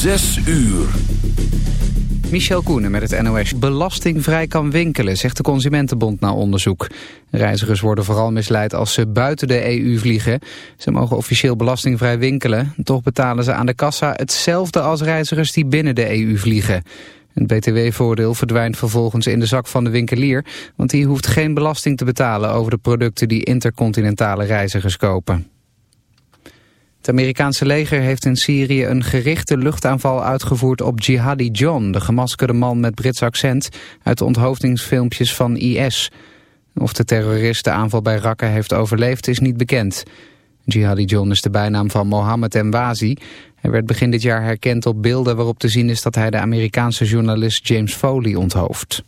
Zes uur. Michel Koenen met het NOS. Belastingvrij kan winkelen, zegt de Consumentenbond na onderzoek. Reizigers worden vooral misleid als ze buiten de EU vliegen. Ze mogen officieel belastingvrij winkelen. Toch betalen ze aan de kassa hetzelfde als reizigers die binnen de EU vliegen. Een btw-voordeel verdwijnt vervolgens in de zak van de winkelier... want die hoeft geen belasting te betalen over de producten die intercontinentale reizigers kopen. Het Amerikaanse leger heeft in Syrië een gerichte luchtaanval uitgevoerd op Jihadi John, de gemaskerde man met Brits accent uit de onthoofdingsfilmpjes van IS. Of de terrorist de aanval bij Raqqa heeft overleefd is niet bekend. Jihadi John is de bijnaam van Mohammed Mwazi. Hij werd begin dit jaar herkend op beelden waarop te zien is dat hij de Amerikaanse journalist James Foley onthoofd.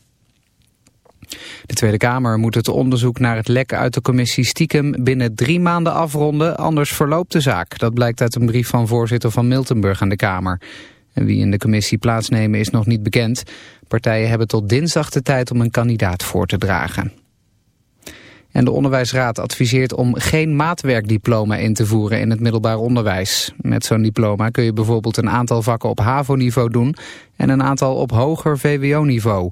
De Tweede Kamer moet het onderzoek naar het lek uit de commissie stiekem binnen drie maanden afronden, anders verloopt de zaak. Dat blijkt uit een brief van voorzitter van Miltenburg aan de Kamer. En wie in de commissie plaatsnemen is nog niet bekend. Partijen hebben tot dinsdag de tijd om een kandidaat voor te dragen. En de Onderwijsraad adviseert om geen maatwerkdiploma in te voeren in het middelbaar onderwijs. Met zo'n diploma kun je bijvoorbeeld een aantal vakken op HAVO-niveau doen en een aantal op hoger VWO-niveau.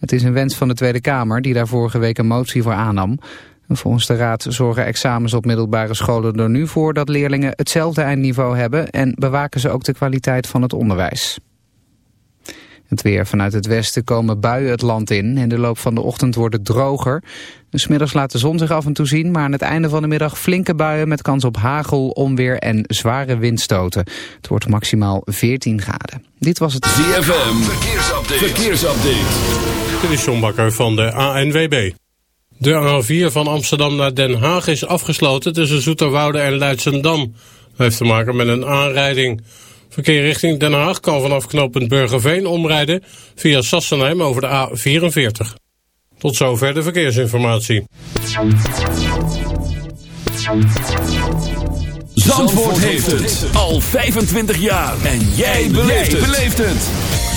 Het is een wens van de Tweede Kamer die daar vorige week een motie voor aannam. Volgens de Raad zorgen examens op middelbare scholen er nu voor dat leerlingen hetzelfde eindniveau hebben en bewaken ze ook de kwaliteit van het onderwijs. Het weer vanuit het westen komen buien het land in. In de loop van de ochtend wordt het droger. Smiddags laat de zon zich af en toe zien, maar aan het einde van de middag flinke buien met kans op hagel, onweer en zware windstoten. Het wordt maximaal 14 graden. Dit was het ZFM. Verkeersupdate. Verkeersupdate. Dit is John Bakker van de ANWB. De A4 van Amsterdam naar Den Haag is afgesloten tussen Zoeterwoude en Luidsendam. Dat heeft te maken met een aanrijding. Verkeer richting Den Haag kan vanaf knooppunt Burgerveen omrijden via Sassenheim over de A44. Tot zover de verkeersinformatie. Zandvoort heeft het al 25 jaar. En jij beleeft het.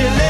you.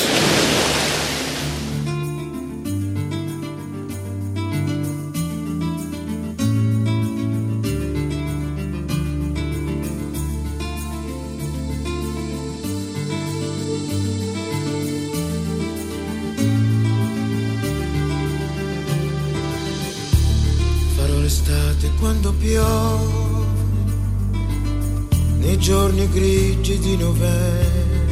L'estate quando piove, nei giorni grigi di novembre,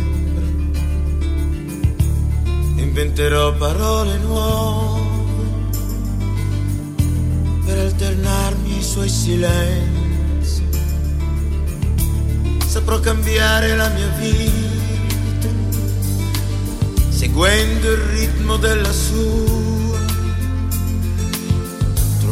inventerò parole nuove per alternarmi ai suoi silenzi. Saprò cambiare la mia vita, seguendo il ritmo della sua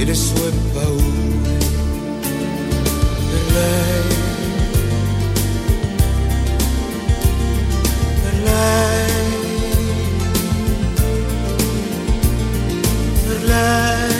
e le sue paure per lei, per lei, per lei,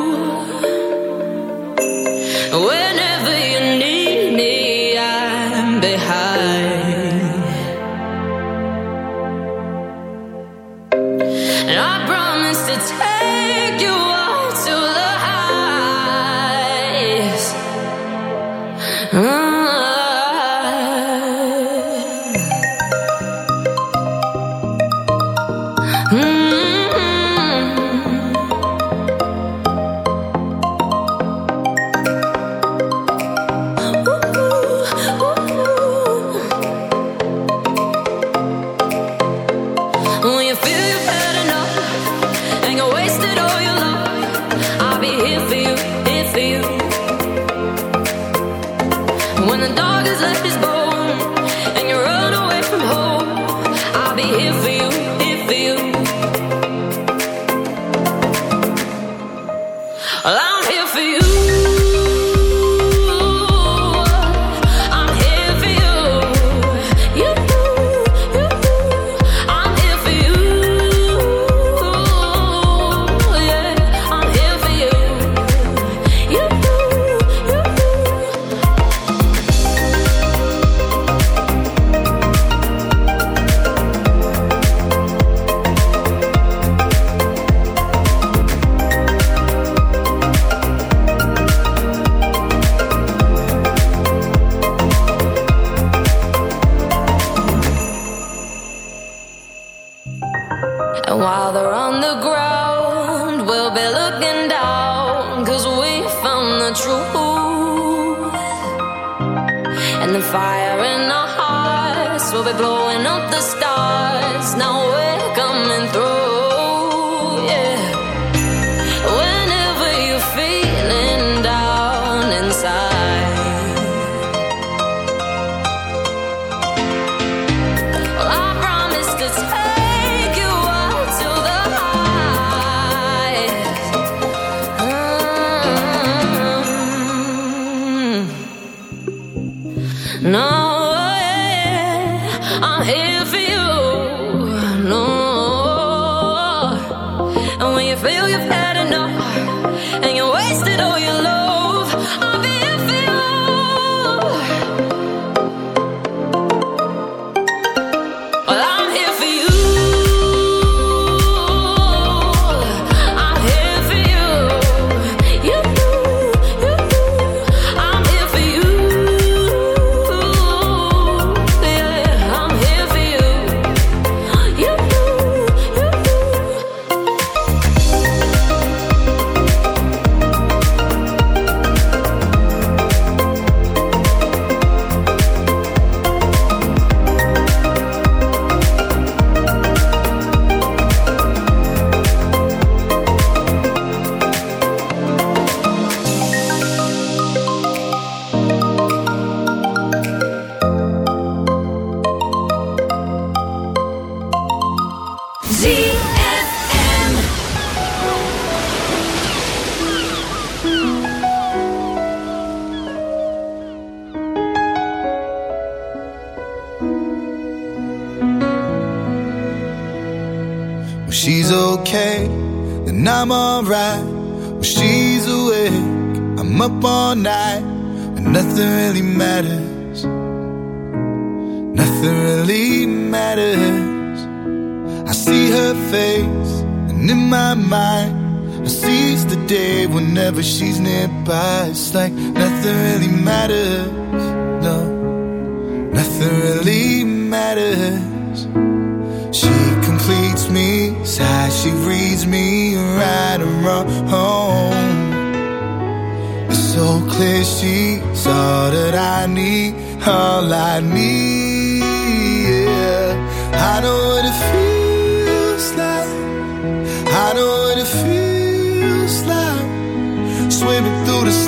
Whenever she's nearby. It's like nothing really matters. No, nothing really matters. She completes me, she reads me right and wrong. It's so clear she's all that I need, all I need.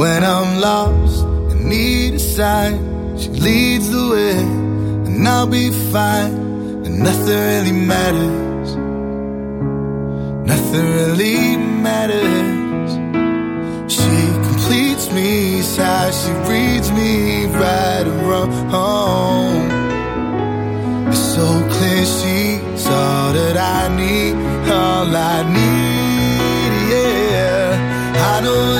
When I'm lost and need a sign, she leads the way, and I'll be fine. And nothing really matters. Nothing really matters. She completes me, sighs, she reads me right and wrong. It's so clear she's all that I need, all I need, yeah. I know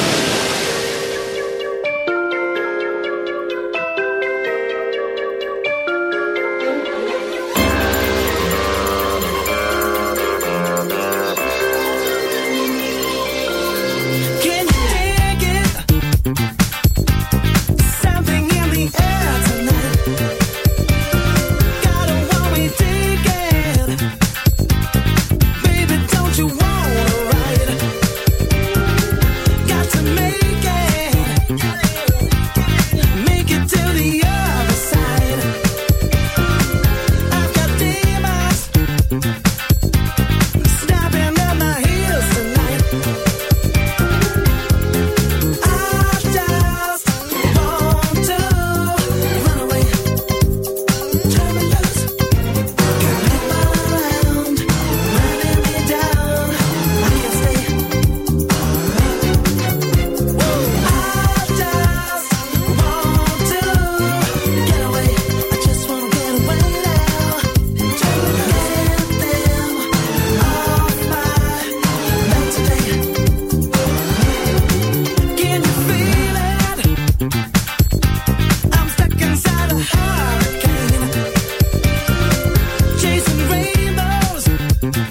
Mm-hmm.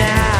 now.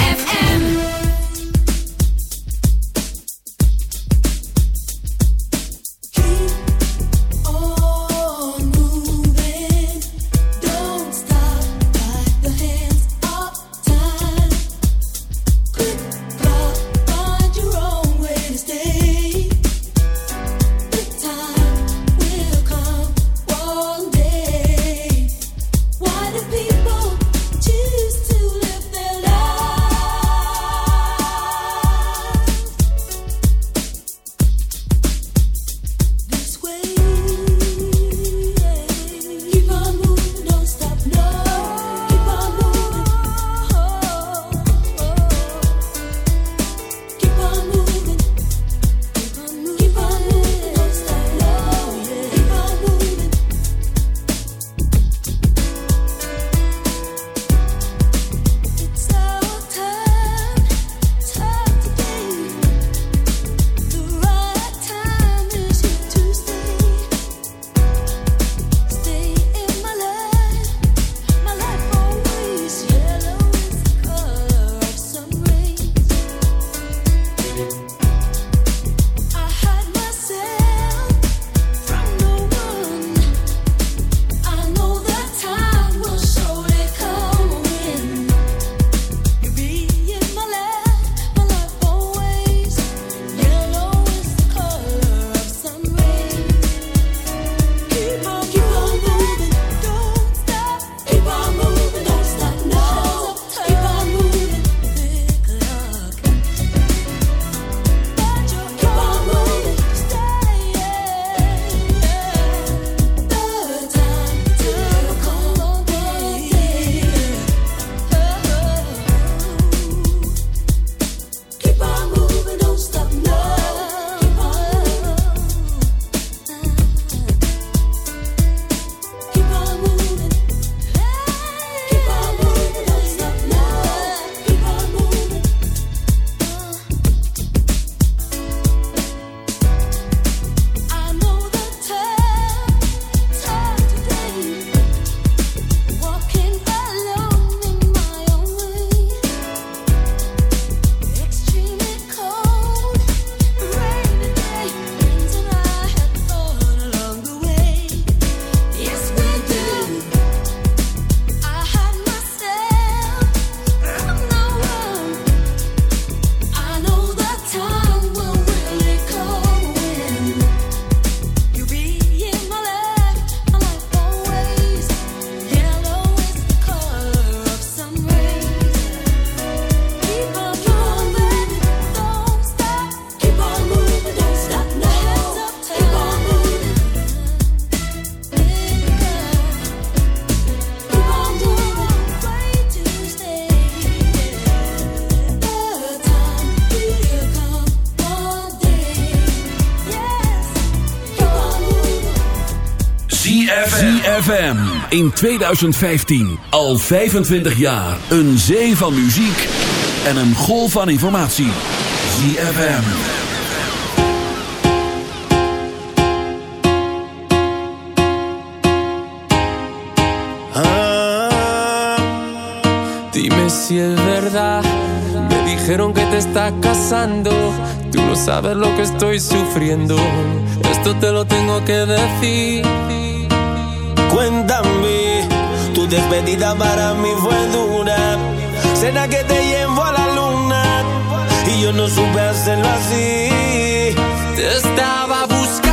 ZFM in 2015 al 25 jaar een zee van muziek en een golf van informatie. ZFM. Ah, dime si es verdad. Me dijeron que te está casando. Tú no sabes lo que estoy sufriendo. Esto te lo tengo que decir. despedida para mí fue dura. Será que te llevo a la luna y yo no supe hacerlo así. Te estaba buscando.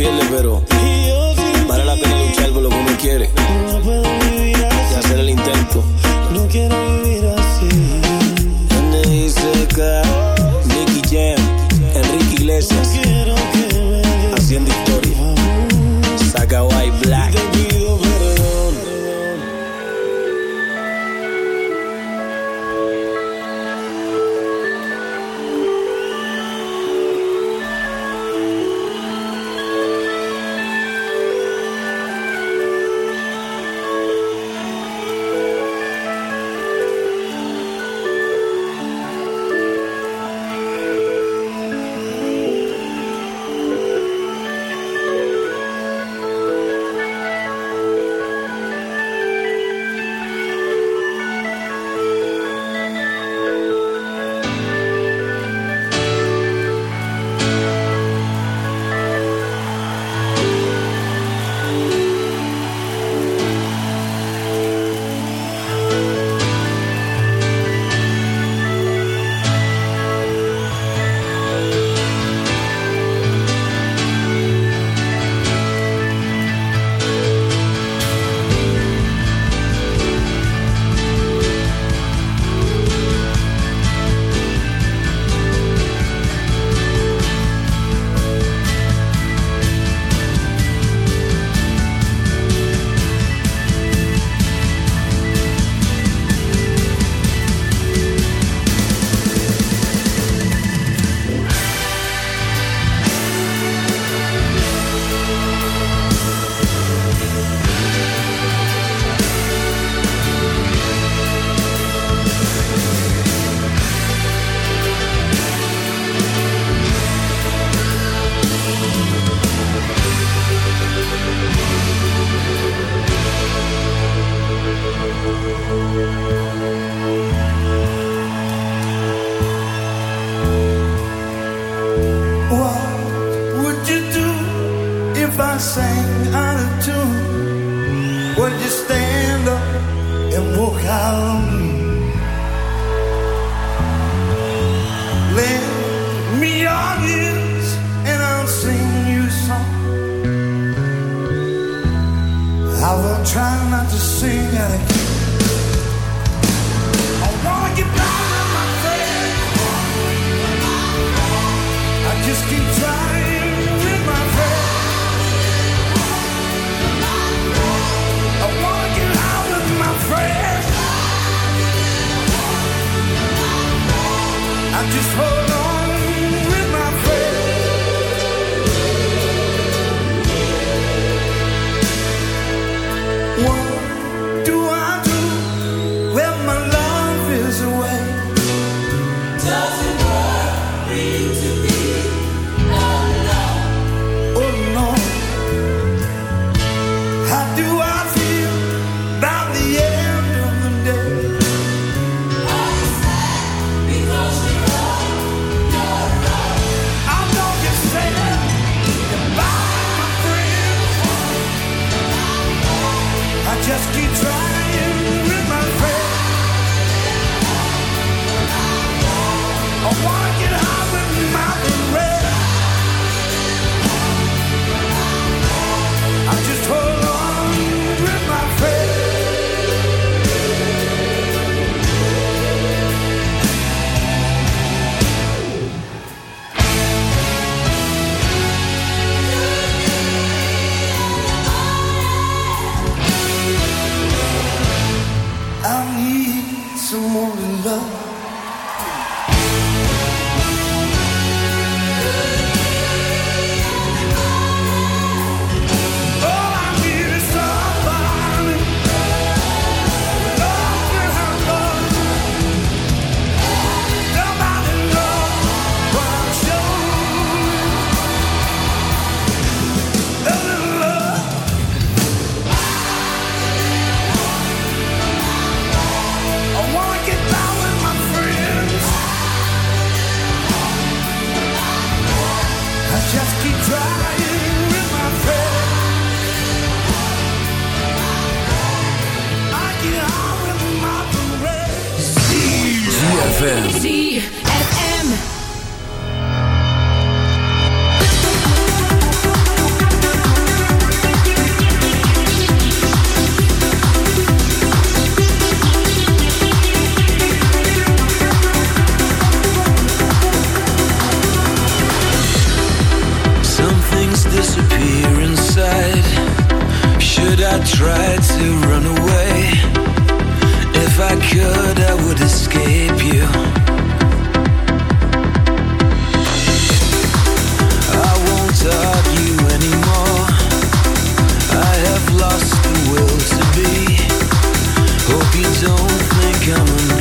pierde, pero vale la pena luchar por lo que uno quiere y hacer el intento. coming.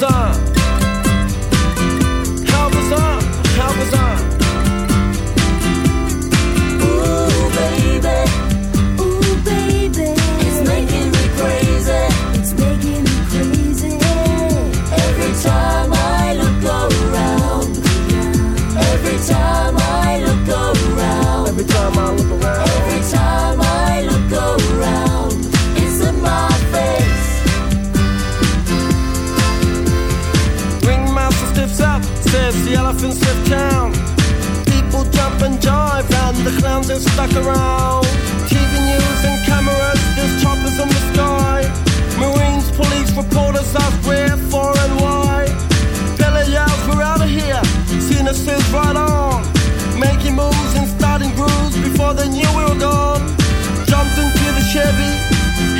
上 stuck around. TV news and cameras, there's choppers in the sky. Marines, police, reporters ask where, far and why. Billy yells, we're out of here. Seen us is right on. Making moves and starting grooves before they knew we were gone. Jumped into the Chevy,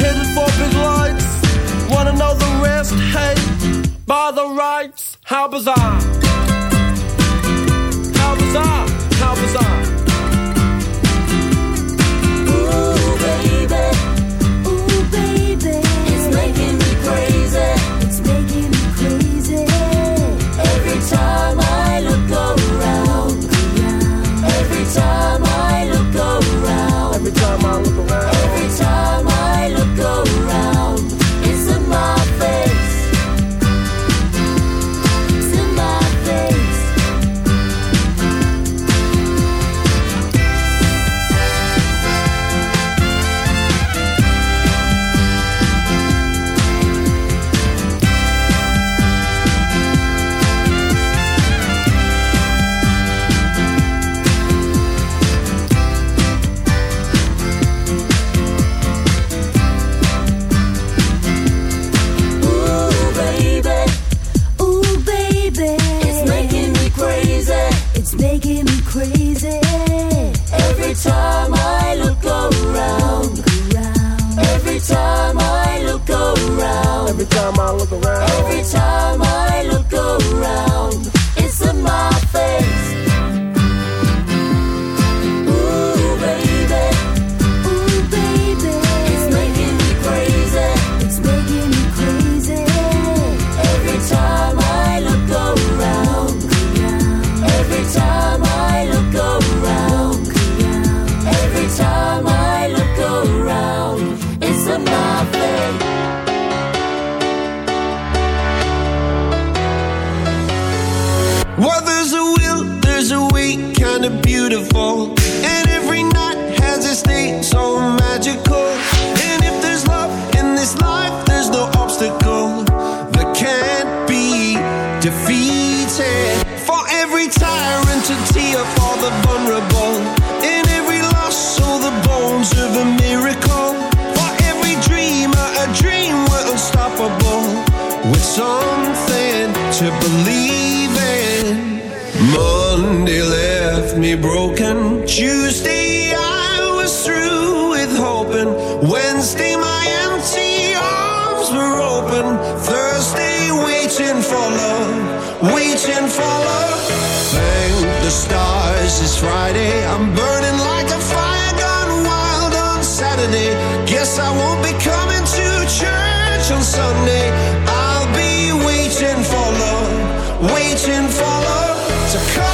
headed for big lights. Wanna know the rest? Hey, by the rights, how bizarre. attention follow. So come.